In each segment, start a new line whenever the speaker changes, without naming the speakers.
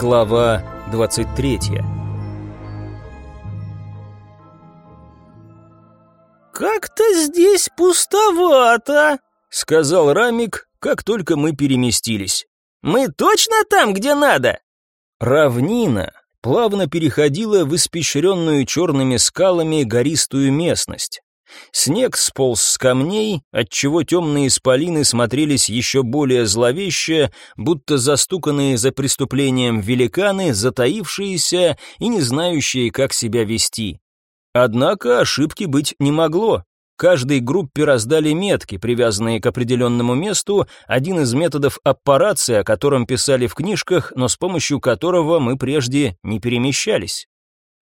Глава 23
«Как-то здесь пустовато», —
сказал Рамик, как только мы переместились.
«Мы точно там, где надо?»
Равнина плавно переходила в испещренную черными скалами гористую местность. Снег сполз с камней, отчего темные исполины смотрелись еще более зловеще, будто застуканные за преступлением великаны, затаившиеся и не знающие, как себя вести. Однако ошибки быть не могло. Каждой группе раздали метки, привязанные к определенному месту, один из методов аппарации, о котором писали в книжках, но с помощью которого мы прежде не перемещались.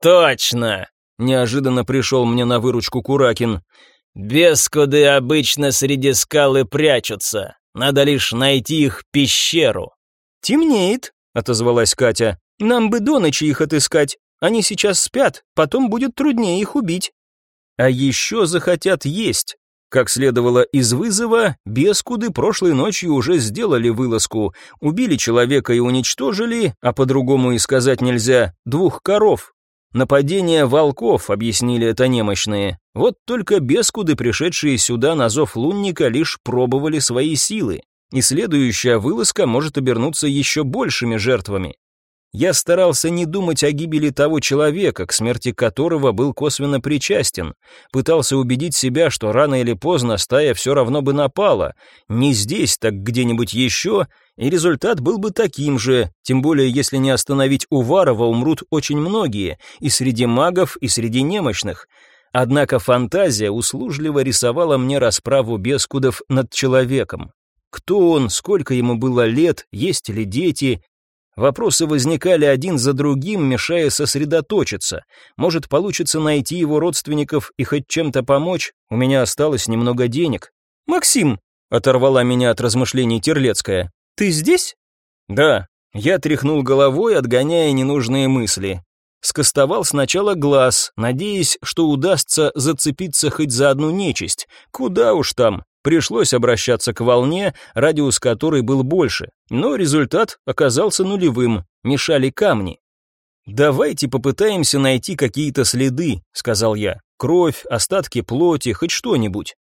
«Точно!»
Неожиданно пришел мне на выручку Куракин.
«Бескуды обычно среди скалы прячутся. Надо лишь найти их пещеру».
«Темнеет», — отозвалась Катя. «Нам бы до ночи их отыскать. Они сейчас спят, потом будет труднее их убить». «А еще захотят есть». Как следовало из вызова, бескуды прошлой ночью уже сделали вылазку, убили человека и уничтожили, а по-другому и сказать нельзя, двух коров, Нападение волков, объяснили это немощные. Вот только бескуды, пришедшие сюда на зов лунника, лишь пробовали свои силы. И следующая вылазка может обернуться еще большими жертвами. Я старался не думать о гибели того человека, к смерти которого был косвенно причастен. Пытался убедить себя, что рано или поздно стая все равно бы напала. Не здесь, так где-нибудь еще, и результат был бы таким же, тем более если не остановить Уварова, умрут очень многие, и среди магов, и среди немощных. Однако фантазия услужливо рисовала мне расправу бескудов над человеком. Кто он, сколько ему было лет, есть ли дети, Вопросы возникали один за другим, мешая сосредоточиться. Может, получится найти его родственников и хоть чем-то помочь? У меня осталось немного денег. «Максим!» — оторвала меня от размышлений Терлецкая. «Ты здесь?» «Да». Я тряхнул головой, отгоняя ненужные мысли. Скостовал сначала глаз, надеясь, что удастся зацепиться хоть за одну нечисть. Куда уж там, Пришлось обращаться к волне, радиус которой был больше, но результат оказался нулевым, мешали камни. «Давайте попытаемся найти какие-то следы», — сказал я. «Кровь, остатки плоти, хоть что-нибудь».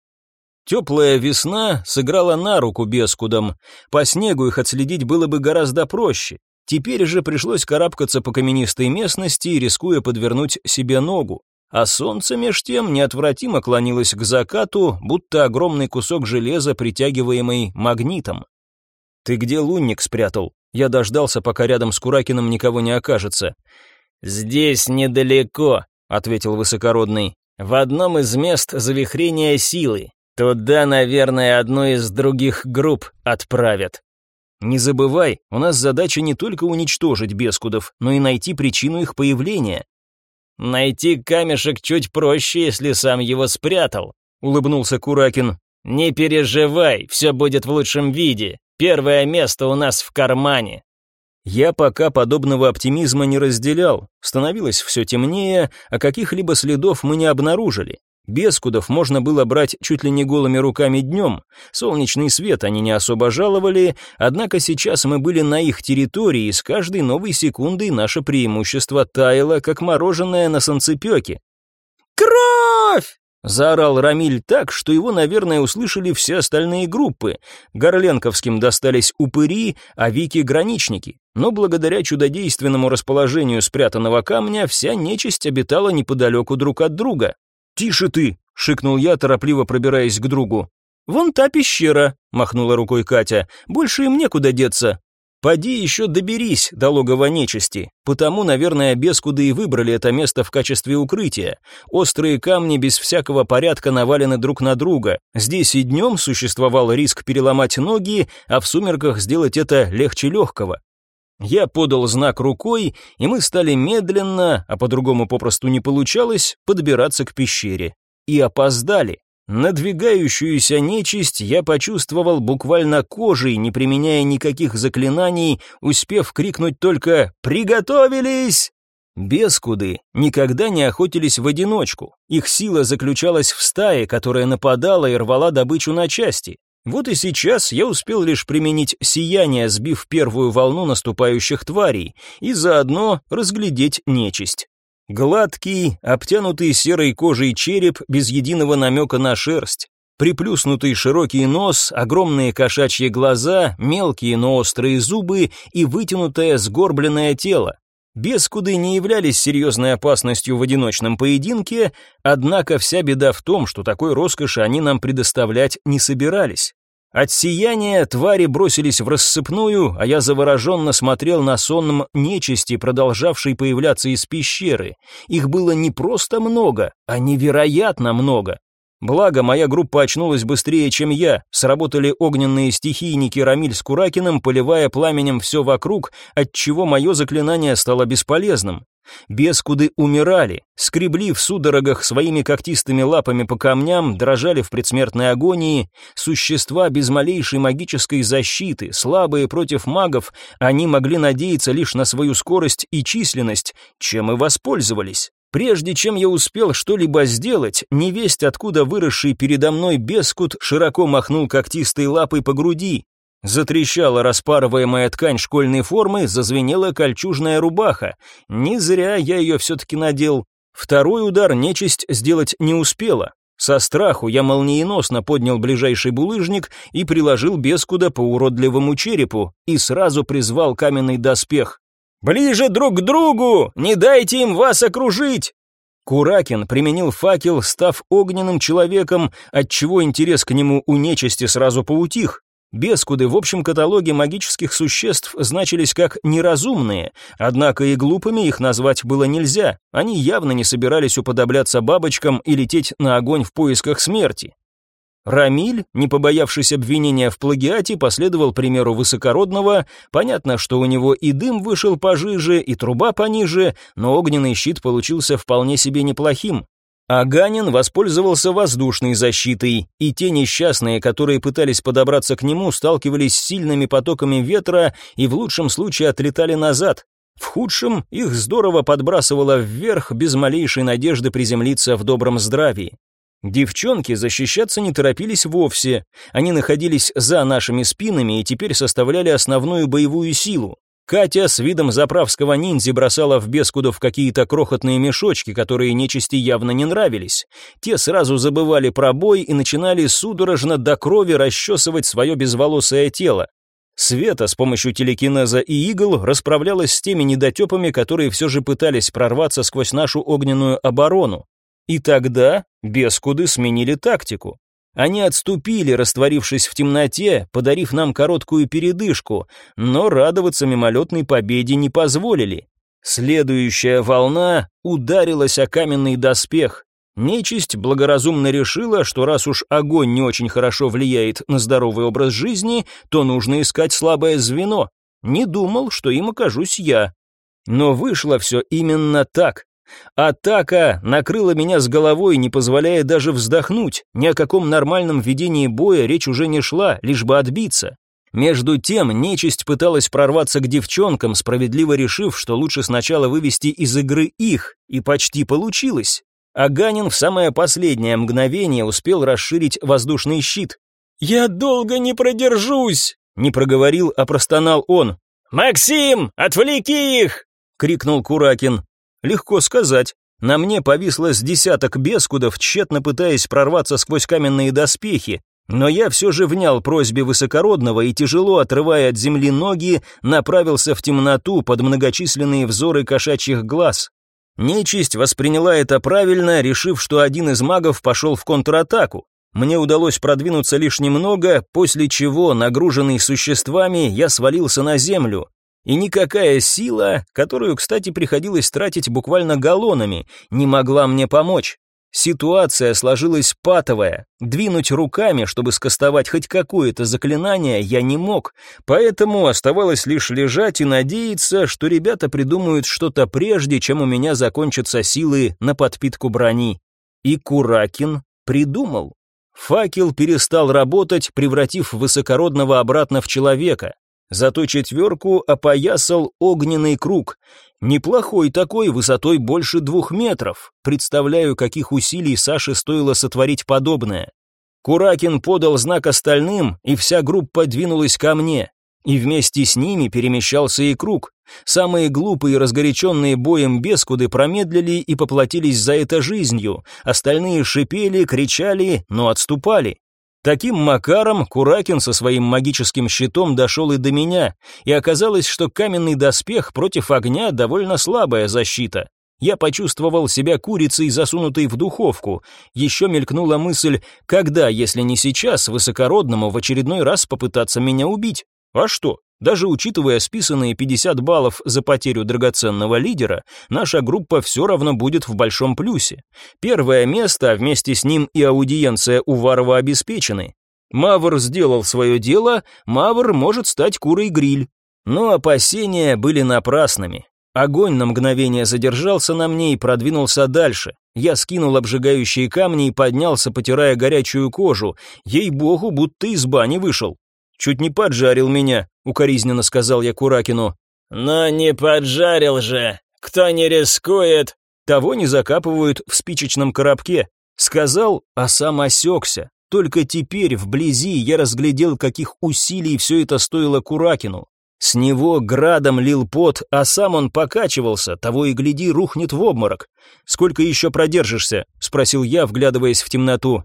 Теплая весна сыграла на руку бескудам. По снегу их отследить было бы гораздо проще. Теперь же пришлось карабкаться по каменистой местности, рискуя подвернуть себе ногу а солнце меж тем неотвратимо клонилось к закату, будто огромный кусок железа, притягиваемый магнитом. «Ты где лунник спрятал?» Я дождался, пока рядом с Куракиным никого не окажется.
«Здесь недалеко», — ответил высокородный. «В одном из мест завихрения силы. Туда, наверное, одну из других групп отправят».
«Не забывай, у нас задача не только уничтожить бескудов, но и найти причину их появления.
«Найти камешек чуть проще, если сам его спрятал», — улыбнулся Куракин. «Не переживай, все будет в лучшем виде. Первое место у нас в кармане».
Я пока подобного оптимизма не разделял. Становилось все темнее, а каких-либо следов мы не обнаружили. Бескудов можно было брать чуть ли не голыми руками днем. Солнечный свет они не особо жаловали, однако сейчас мы были на их территории, и с каждой новой секундой наше преимущество таяло, как мороженое на солнцепеке.
«Кровь!»
— заорал Рамиль так, что его, наверное, услышали все остальные группы. Горленковским достались упыри, а Вики — граничники. Но благодаря чудодейственному расположению спрятанного камня вся нечисть обитала неподалеку друг от друга. «Тише ты!» — шикнул я, торопливо пробираясь к другу. «Вон та пещера», — махнула рукой Катя. «Больше им некуда деться». «Поди еще доберись до логова нечисти. Потому, наверное, бескуды и выбрали это место в качестве укрытия. Острые камни без всякого порядка навалены друг на друга. Здесь и днем существовал риск переломать ноги, а в сумерках сделать это легче легкого. Я подал знак рукой, и мы стали медленно, а по-другому попросту не получалось, подбираться к пещере. И опоздали. Надвигающуюся нечисть я почувствовал буквально кожей, не применяя никаких заклинаний, успев крикнуть только «Приготовились!». Бескуды никогда не охотились в одиночку. Их сила заключалась в стае, которая нападала и рвала добычу на части. Вот и сейчас я успел лишь применить сияние, сбив первую волну наступающих тварей, и заодно разглядеть нечисть. Гладкий, обтянутый серой кожей череп без единого намека на шерсть. Приплюснутый широкий нос, огромные кошачьи глаза, мелкие, но острые зубы и вытянутое сгорбленное тело. Бескуды не являлись серьезной опасностью в одиночном поединке, однако вся беда в том, что такой роскоши они нам предоставлять не собирались. От сияния твари бросились в рассыпную, а я завороженно смотрел на сонном нечисти, продолжавшей появляться из пещеры. Их было не просто много, а невероятно много. Благо, моя группа очнулась быстрее, чем я. Сработали огненные стихийники Рамиль с Куракиным, поливая пламенем все вокруг, отчего мое заклинание стало бесполезным. Бескуды умирали, скребли в судорогах своими когтистыми лапами по камням, дрожали в предсмертной агонии. Существа без малейшей магической защиты, слабые против магов, они могли надеяться лишь на свою скорость и численность, чем и воспользовались. Прежде чем я успел что-либо сделать, невесть, откуда выросший передо мной бескут, широко махнул когтистой лапой по груди. Затрещала распарываемая ткань школьной формы, зазвенела кольчужная рубаха. Не зря я ее все-таки надел. Второй удар нечисть сделать не успела. Со страху я молниеносно поднял ближайший булыжник и приложил бескуда по уродливому черепу и сразу призвал каменный доспех. «Ближе друг к другу! Не дайте им вас окружить!» Куракин применил факел, став огненным человеком, отчего интерес к нему у нечисти сразу поутих. Бескуды в общем каталоге магических существ значились как неразумные, однако и глупыми их назвать было нельзя, они явно не собирались уподобляться бабочкам и лететь на огонь в поисках смерти. Рамиль, не побоявшись обвинения в плагиате, последовал примеру высокородного. Понятно, что у него и дым вышел пожиже, и труба пониже, но огненный щит получился вполне себе неплохим. Аганин воспользовался воздушной защитой, и те несчастные, которые пытались подобраться к нему, сталкивались с сильными потоками ветра и в лучшем случае отлетали назад. В худшем их здорово подбрасывало вверх без малейшей надежды приземлиться в добром здравии. Девчонки защищаться не торопились вовсе. Они находились за нашими спинами и теперь составляли основную боевую силу. Катя с видом заправского ниндзи бросала в Бескудов какие-то крохотные мешочки, которые нечисти явно не нравились. Те сразу забывали про бой и начинали судорожно до крови расчесывать свое безволосое тело. Света с помощью телекинеза и игл расправлялась с теми недотепами, которые все же пытались прорваться сквозь нашу огненную оборону. И тогда бескуды сменили тактику. Они отступили, растворившись в темноте, подарив нам короткую передышку, но радоваться мимолетной победе не позволили. Следующая волна ударилась о каменный доспех. Нечисть благоразумно решила, что раз уж огонь не очень хорошо влияет на здоровый образ жизни, то нужно искать слабое звено. Не думал, что им окажусь я. Но вышло все именно так. Атака накрыла меня с головой, не позволяя даже вздохнуть. Ни о каком нормальном ведении боя речь уже не шла, лишь бы отбиться. Между тем, нечисть пыталась прорваться к девчонкам, справедливо решив, что лучше сначала вывести из игры их, и почти получилось. Аганин в самое последнее мгновение успел расширить воздушный щит. «Я долго не продержусь!» Не проговорил, а простонал он. «Максим, отвлеки их!» — крикнул Куракин. Легко сказать. На мне повисло с десяток бескудов, тщетно пытаясь прорваться сквозь каменные доспехи, но я все же внял просьбе высокородного и, тяжело отрывая от земли ноги, направился в темноту под многочисленные взоры кошачьих глаз. Нечисть восприняла это правильно, решив, что один из магов пошел в контратаку. Мне удалось продвинуться лишь немного, после чего, нагруженный существами, я свалился на землю. И никакая сила, которую, кстати, приходилось тратить буквально галлонами, не могла мне помочь. Ситуация сложилась патовая. Двинуть руками, чтобы скостовать хоть какое-то заклинание, я не мог, поэтому оставалось лишь лежать и надеяться, что ребята придумают что-то прежде, чем у меня закончатся силы на подпитку брони. И Куракин придумал. Факел перестал работать, превратив высокородного обратно в человека. Зато четверку опоясал огненный круг. Неплохой такой, высотой больше двух метров. Представляю, каких усилий Саше стоило сотворить подобное. Куракин подал знак остальным, и вся группа двинулась ко мне. И вместе с ними перемещался и круг. Самые глупые и разгоряченные боем бескуды промедлили и поплатились за это жизнью, остальные шипели, кричали, но отступали. Таким макаром Куракин со своим магическим щитом дошел и до меня, и оказалось, что каменный доспех против огня довольно слабая защита. Я почувствовал себя курицей, засунутой в духовку. Еще мелькнула мысль, когда, если не сейчас, высокородному в очередной раз попытаться меня убить. А что? Даже учитывая списанные 50 баллов за потерю драгоценного лидера, наша группа все равно будет в большом плюсе. Первое место, а вместе с ним и аудиенция Уварова обеспечены. Мавр сделал свое дело, Мавр может стать курой-гриль. Но опасения были напрасными. Огонь на мгновение задержался на мне и продвинулся дальше. Я скинул обжигающие камни и поднялся, потирая горячую кожу. Ей-богу, будто из бани вышел. Чуть не поджарил меня, укоризненно сказал я Куракину.
Но не поджарил же. Кто не рискует,
того не закапывают в спичечном коробке, сказал, а сам осекся. Только теперь вблизи я разглядел, каких усилий все это стоило Куракину. С него градом лил пот, а сам он покачивался, того и гляди, рухнет в обморок. «Сколько еще продержишься?» — спросил я, вглядываясь в темноту.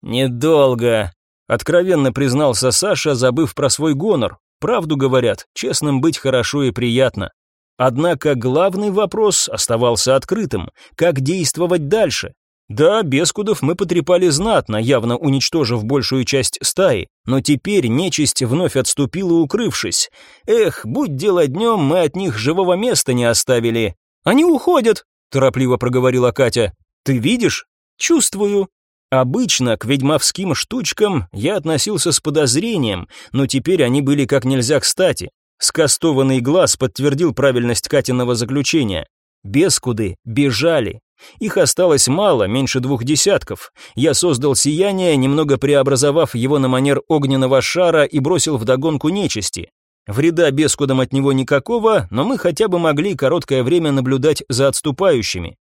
«Недолго»,
Откровенно признался Саша, забыв про свой гонор. Правду говорят, честным быть хорошо и приятно. Однако главный вопрос оставался открытым. Как действовать дальше? Да, Бескудов мы потрепали знатно, явно уничтожив большую часть стаи, но теперь нечисть вновь отступила, укрывшись. Эх, будь дело днем, мы от них живого места не оставили. Они уходят, торопливо проговорила Катя. Ты видишь? Чувствую. Обычно к ведьмовским штучкам я относился с подозрением, но теперь они были как нельзя кстати. Скастованный глаз подтвердил правильность Катиного заключения. Бескуды бежали. Их осталось мало, меньше двух десятков. Я создал сияние, немного преобразовав его на манер огненного шара и бросил в догонку нечисти. Вреда бескудам от него никакого, но мы хотя бы могли короткое время наблюдать за отступающими.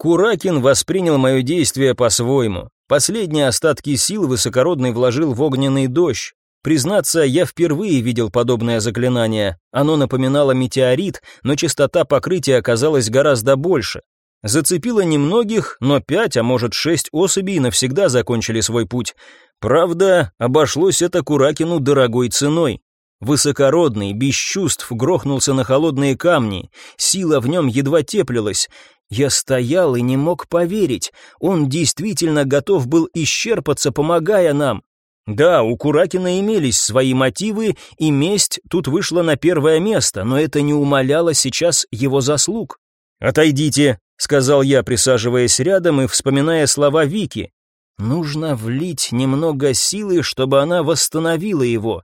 Куракин воспринял мое действие по-своему. Последние остатки сил высокородный вложил в огненный дождь. Признаться, я впервые видел подобное заклинание. Оно напоминало метеорит, но частота покрытия оказалась гораздо больше. Зацепило немногих, но пять, а может шесть особей навсегда закончили свой путь. Правда, обошлось это Куракину дорогой ценой. Высокородный, без чувств, грохнулся на холодные камни. Сила в нем едва теплилась. Я стоял и не мог поверить. Он действительно готов был исчерпаться, помогая нам. Да, у Куракина имелись свои мотивы, и месть тут вышла на первое место, но это не умаляло сейчас его заслуг. «Отойдите», — сказал я, присаживаясь рядом и вспоминая слова Вики. «Нужно влить немного силы, чтобы она восстановила его.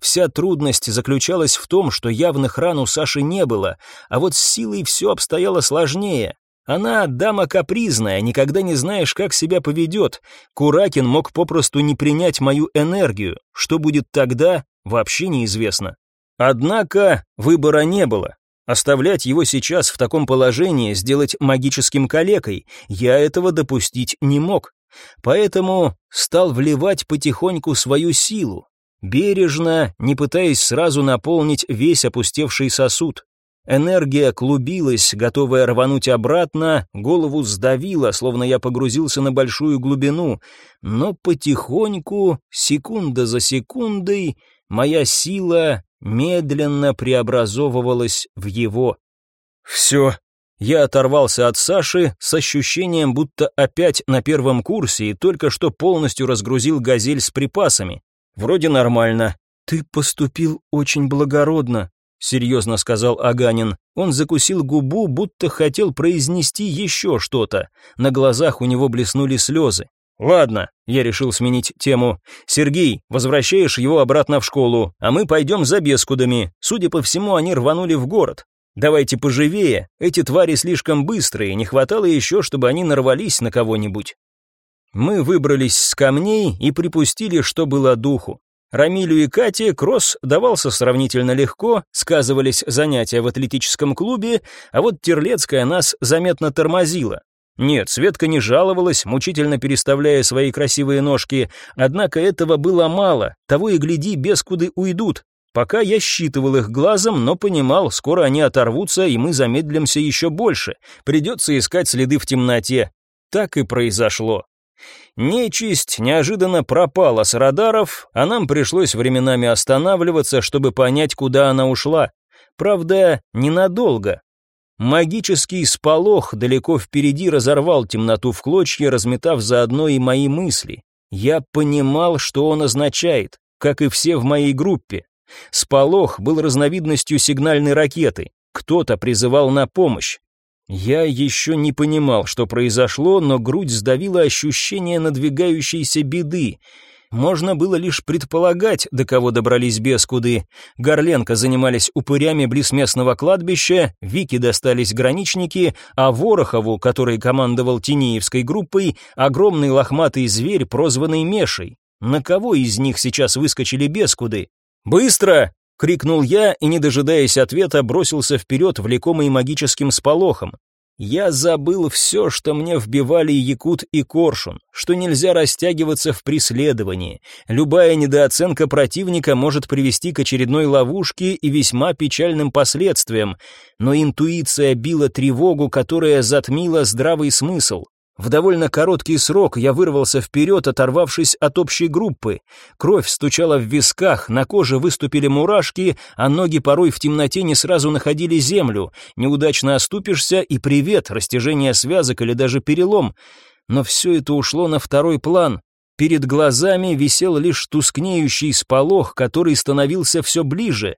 Вся трудность заключалась в том, что явных ран у Саши не было, а вот с силой все обстояло сложнее. Она дама капризная, никогда не знаешь, как себя поведет. Куракин мог попросту не принять мою энергию. Что будет тогда, вообще неизвестно. Однако выбора не было. Оставлять его сейчас в таком положении, сделать магическим калекой, я этого допустить не мог. Поэтому стал вливать потихоньку свою силу, бережно, не пытаясь сразу наполнить весь опустевший сосуд. Энергия клубилась, готовая рвануть обратно, голову сдавило, словно я погрузился на большую глубину, но потихоньку, секунда за секундой, моя сила медленно преобразовывалась в его. Все. Я оторвался от Саши с ощущением, будто опять на первом курсе и только что полностью разгрузил газель с припасами. Вроде нормально. Ты поступил очень благородно, — серьезно сказал Аганин. Он закусил губу, будто хотел произнести еще что-то. На глазах у него блеснули слезы. «Ладно», — я решил сменить тему. «Сергей, возвращаешь его обратно в школу, а мы пойдем за бескудами. Судя по всему, они рванули в город. Давайте поживее, эти твари слишком быстрые, не хватало еще, чтобы они нарвались на кого-нибудь». Мы выбрались с камней и припустили, что было духу. Рамилю и Кате кросс давался сравнительно легко, сказывались занятия в атлетическом клубе, а вот Терлецкая нас заметно тормозила. Нет, Светка не жаловалась, мучительно переставляя свои красивые ножки, однако этого было мало, того и гляди, бескуды уйдут. Пока я считывал их глазом, но понимал, скоро они оторвутся, и мы замедлимся еще больше. Придется искать следы в темноте. Так и произошло. Нечисть неожиданно пропала с радаров, а нам пришлось временами останавливаться, чтобы понять, куда она ушла. Правда, ненадолго. Магический сполох далеко впереди разорвал темноту в клочья, разметав заодно и мои мысли. Я понимал, что он означает, как и все в моей группе. Сполох был разновидностью сигнальной ракеты. Кто-то призывал на помощь. Я еще не понимал, что произошло, но грудь сдавила ощущение надвигающейся беды. Можно было лишь предполагать, до кого добрались бескуды. Горленко занимались упырями близ местного кладбища, Вики достались граничники, а Ворохову, который командовал Тинеевской группой, огромный лохматый зверь, прозванный Мешей. На кого из них сейчас выскочили бескуды? «Быстро!» — крикнул я и, не дожидаясь ответа, бросился вперед, влекомый магическим сполохом. Я забыл все, что мне вбивали Якут и Коршун, что нельзя растягиваться в преследовании. Любая недооценка противника может привести к очередной ловушке и весьма печальным последствиям, но интуиция била тревогу, которая затмила здравый смысл. В довольно короткий срок я вырвался вперед, оторвавшись от общей группы. Кровь стучала в висках, на коже выступили мурашки, а ноги порой в темноте не сразу находили землю. Неудачно оступишься и привет, растяжение связок или даже перелом. Но все это ушло на второй план. Перед глазами висел лишь тускнеющий сполох, который становился все ближе.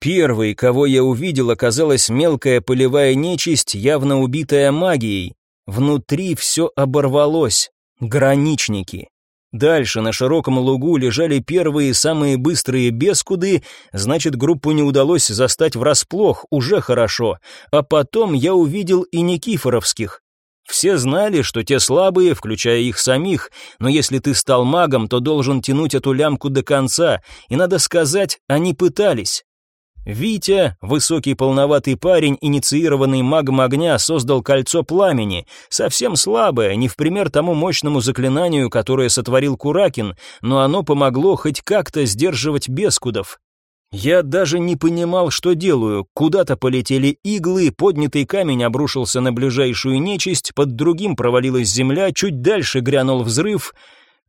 Первый, кого я увидел, оказалась мелкая полевая нечисть, явно убитая магией. Внутри все оборвалось. Граничники. Дальше на широком лугу лежали первые самые быстрые бескуды, значит, группу не удалось застать врасплох, уже хорошо. А потом я увидел и Никифоровских. Все знали, что те слабые, включая их самих, но если ты стал магом, то должен тянуть эту лямку до конца, и надо сказать, они пытались. Витя, высокий полноватый парень, инициированный магом огня, создал кольцо пламени, совсем слабое, не в пример тому мощному заклинанию, которое сотворил Куракин, но оно помогло хоть как-то сдерживать бескудов. Я даже не понимал, что делаю. Куда-то полетели иглы, поднятый камень обрушился на ближайшую нечисть, под другим провалилась земля, чуть дальше грянул взрыв.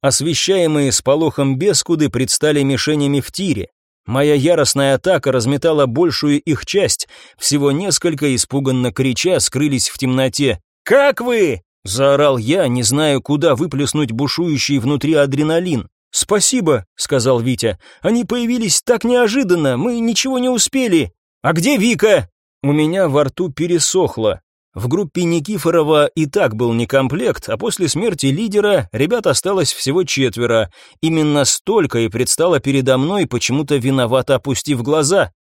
Освещаемые сполохом бескуды предстали мишенями в тире. Моя яростная атака разметала большую их часть, всего несколько, испуганно крича, скрылись в темноте. «Как вы?» — заорал я, не зная, куда выплеснуть бушующий внутри адреналин. «Спасибо», — сказал Витя. «Они появились так неожиданно, мы ничего не успели. А где Вика?» У меня во рту пересохло. В группе Никифорова и так был некомплект, а после смерти лидера ребят осталось всего четверо. Именно столько и предстало передо мной, почему-то виновато опустив глаза.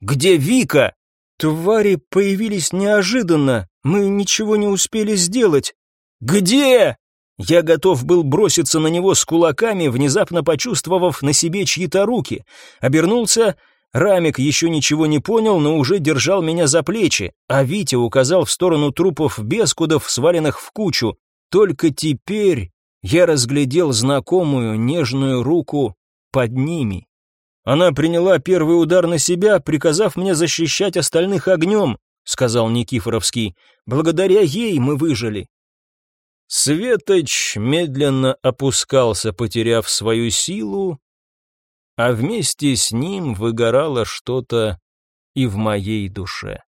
«Где Вика?» «Твари появились неожиданно, мы ничего не успели сделать». «Где?» Я готов был броситься на него с кулаками, внезапно почувствовав на себе чьи-то руки. Обернулся — Рамик еще ничего не понял, но уже держал меня за плечи, а Витя указал в сторону трупов бескудов, сваленных в кучу. Только теперь я разглядел знакомую нежную руку под ними. Она приняла первый удар на себя, приказав мне защищать остальных огнем, сказал Никифоровский. Благодаря ей мы выжили. Светоч медленно опускался, потеряв свою силу, а вместе с ним выгорало что-то и в моей душе.